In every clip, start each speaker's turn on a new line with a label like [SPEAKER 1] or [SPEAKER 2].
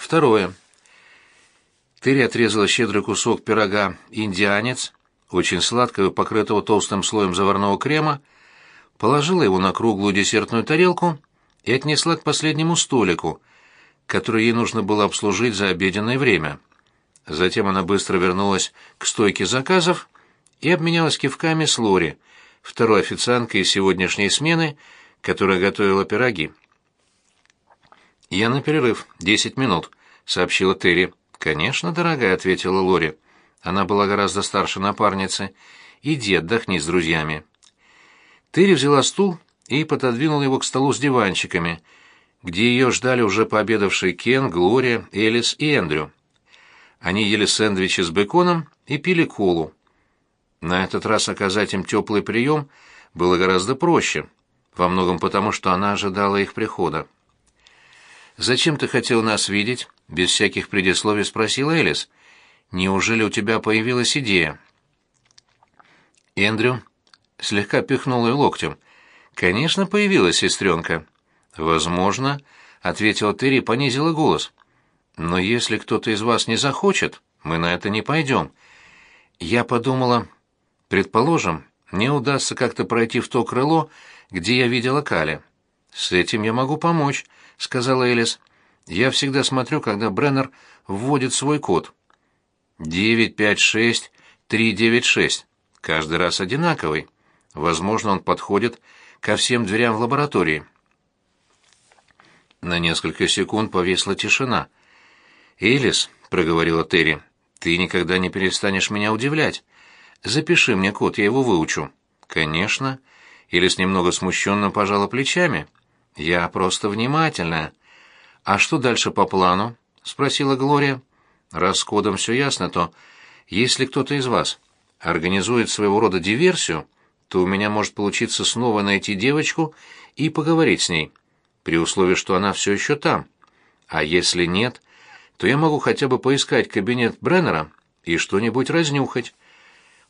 [SPEAKER 1] Второе. Терри отрезала щедрый кусок пирога «Индианец», очень сладкого, покрытого толстым слоем заварного крема, положила его на круглую десертную тарелку и отнесла к последнему столику, который ей нужно было обслужить за обеденное время. Затем она быстро вернулась к стойке заказов и обменялась кивками с Лори, второй официанткой из сегодняшней смены, которая готовила пироги. «Я на перерыв. Десять минут», — сообщила Терри. «Конечно, дорогая», — ответила Лори. Она была гораздо старше напарницы. «Иди, отдохни с друзьями». Терри взяла стул и пододвинула его к столу с диванчиками, где ее ждали уже пообедавшие Кен, Глория, Элис и Эндрю. Они ели сэндвичи с беконом и пили колу. На этот раз оказать им теплый прием было гораздо проще, во многом потому, что она ожидала их прихода. «Зачем ты хотел нас видеть?» — без всяких предисловий спросил Элис. «Неужели у тебя появилась идея?» Эндрю слегка пихнул ее локтем. «Конечно, появилась сестренка». «Возможно», — ответила Терри и понизила голос. «Но если кто-то из вас не захочет, мы на это не пойдем. Я подумала, предположим, мне удастся как-то пройти в то крыло, где я видела Кали. С этим я могу помочь», — сказала Элис. «Я всегда смотрю, когда Бреннер вводит свой код. Девять пять шесть три девять шесть. Каждый раз одинаковый». Возможно, он подходит ко всем дверям в лаборатории. На несколько секунд повисла тишина. «Элис», — проговорила Терри, — «ты никогда не перестанешь меня удивлять. Запиши мне код, я его выучу». «Конечно». Элис немного смущенно пожала плечами. «Я просто внимательная». «А что дальше по плану?» — спросила Глория. «Раз кодом все ясно, то если кто-то из вас организует своего рода диверсию, то у меня может получиться снова найти девочку и поговорить с ней, при условии, что она все еще там. А если нет, то я могу хотя бы поискать кабинет Бреннера и что-нибудь разнюхать.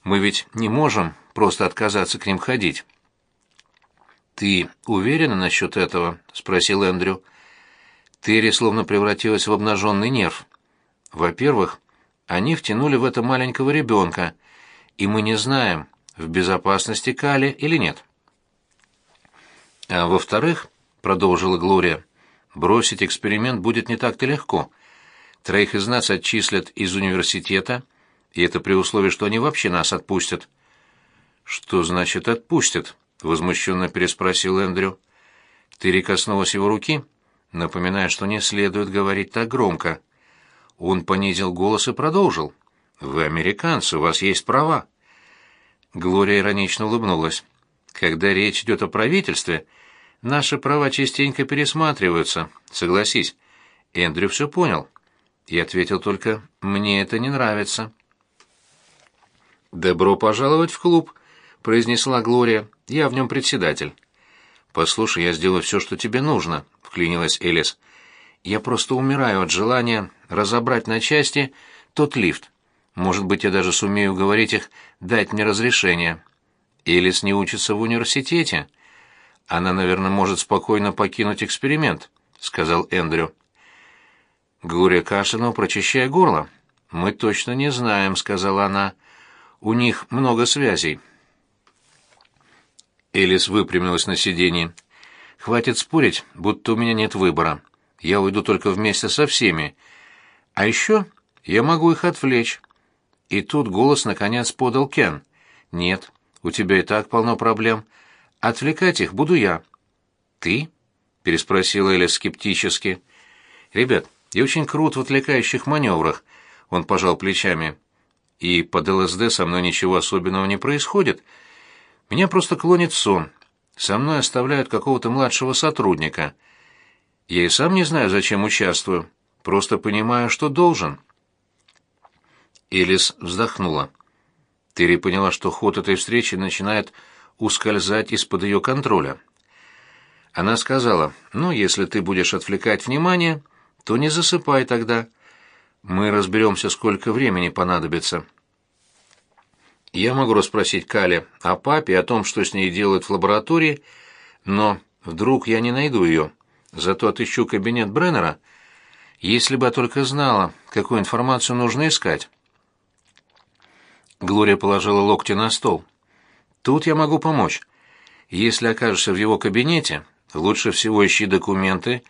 [SPEAKER 1] Мы ведь не можем просто отказаться к ним ходить. «Ты уверена насчет этого?» — спросил Эндрю. Терри словно превратилась в обнаженный нерв. «Во-первых, они втянули в это маленького ребенка, и мы не знаем, в безопасности Кали или нет. А во-вторых, продолжила Глория, бросить эксперимент будет не так-то легко. Троих из нас отчислят из университета, и это при условии, что они вообще нас отпустят. Что значит отпустят? Возмущенно переспросил Эндрю. Ты коснулась его руки, напоминая, что не следует говорить так громко. Он понизил голос и продолжил: "Вы американцы, у вас есть права. Глория иронично улыбнулась. Когда речь идет о правительстве, наши права частенько пересматриваются, согласись. Эндрю все понял. Я ответил только «мне это не нравится». «Добро пожаловать в клуб», — произнесла Глория. «Я в нем председатель». «Послушай, я сделаю все, что тебе нужно», — вклинилась Элис. «Я просто умираю от желания разобрать на части тот лифт. Может быть, я даже сумею уговорить их дать мне разрешение. Элис не учится в университете. Она, наверное, может спокойно покинуть эксперимент, сказал Эндрю. Глория кашлянула, прочищая горло. Мы точно не знаем, сказала она. У них много связей. Элис выпрямилась на сиденье. Хватит спорить, будто у меня нет выбора. Я уйду только вместе со всеми. А еще я могу их отвлечь. И тут голос наконец подал Кен. «Нет, у тебя и так полно проблем. Отвлекать их буду я». «Ты?» — переспросила Эля скептически. «Ребят, я очень крут в отвлекающих маневрах», — он пожал плечами. «И под ЛСД со мной ничего особенного не происходит. Меня просто клонит сон. Со мной оставляют какого-то младшего сотрудника. Я и сам не знаю, зачем участвую. Просто понимаю, что должен». Элис вздохнула. Терри поняла, что ход этой встречи начинает ускользать из-под ее контроля. Она сказала, «Ну, если ты будешь отвлекать внимание, то не засыпай тогда. Мы разберемся, сколько времени понадобится». Я могу расспросить Кали о папе, о том, что с ней делают в лаборатории, но вдруг я не найду ее. Зато отыщу кабинет Бреннера. Если бы я только знала, какую информацию нужно искать. Глория положила локти на стол. Тут я могу помочь. Если окажешься в его кабинете, лучше всего ищи документы,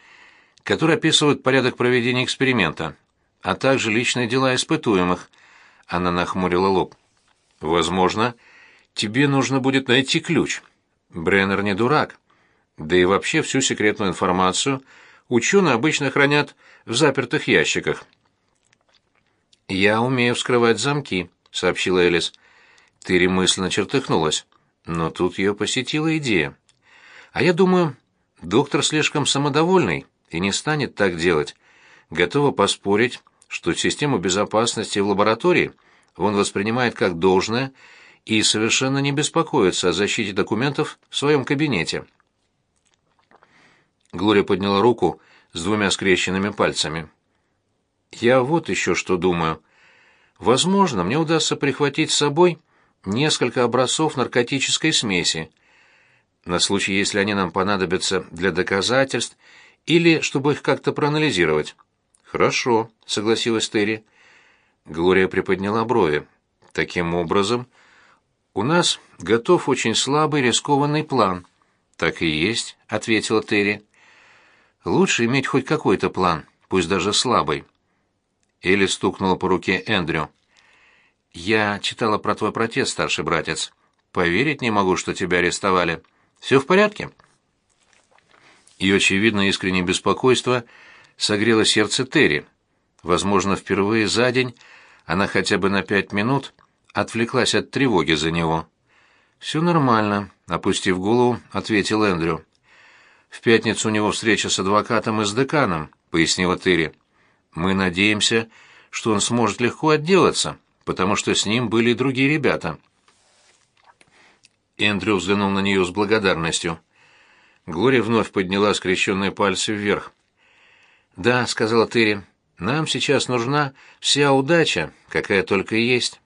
[SPEAKER 1] которые описывают порядок проведения эксперимента, а также личные дела испытуемых. Она нахмурила лоб. Возможно, тебе нужно будет найти ключ. Бреннер не дурак. Да и вообще всю секретную информацию ученые обычно хранят в запертых ящиках. «Я умею вскрывать замки», — сообщила Элис. Терри мысленно чертыхнулась, но тут ее посетила идея. «А я думаю, доктор слишком самодовольный и не станет так делать. Готова поспорить, что систему безопасности в лаборатории он воспринимает как должное и совершенно не беспокоится о защите документов в своем кабинете». Глория подняла руку с двумя скрещенными пальцами. «Я вот еще что думаю. Возможно, мне удастся прихватить с собой несколько образцов наркотической смеси, на случай, если они нам понадобятся для доказательств или чтобы их как-то проанализировать». «Хорошо», — согласилась Терри. Глория приподняла брови. «Таким образом, у нас готов очень слабый рискованный план». «Так и есть», — ответила Терри. Лучше иметь хоть какой-то план, пусть даже слабый. Элли стукнула по руке Эндрю. «Я читала про твой протест, старший братец. Поверить не могу, что тебя арестовали. Все в порядке?» Ее очевидно искреннее беспокойство согрело сердце Терри. Возможно, впервые за день она хотя бы на пять минут отвлеклась от тревоги за него. «Все нормально», — опустив голову, ответил Эндрю. В пятницу у него встреча с адвокатом и с деканом, пояснила Терри. Мы надеемся, что он сможет легко отделаться, потому что с ним были и другие ребята. Эндрю взглянул на нее с благодарностью. Глория вновь подняла скрещенные пальцы вверх. «Да», — сказала Терри, — «нам сейчас нужна вся удача, какая только есть».